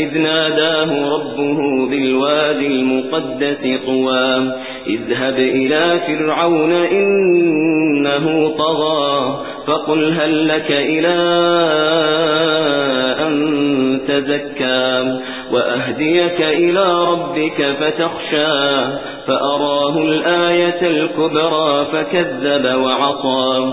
إذ ناداه ربه بالوادي المقدس طوى اذهب إلى فرعون إنه طغى فقل هل لك إلى أن تزكى؟ وأهديك إلى ربك فتخشى فأراه الآية الكبرى فكذب وعصى.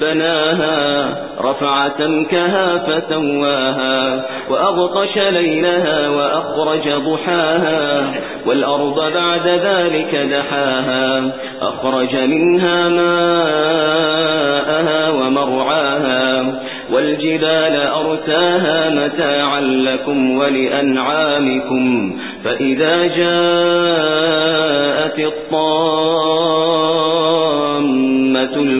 بناها رفع سمكها فسواها وأغطش ليلها وأخرج ضحاها والأرض بعد ذلك دحاها أخرج منها ماءها ومرعاها والجبال أرساها متاعا لكم ولأنعامكم فإذا جاءت الطامة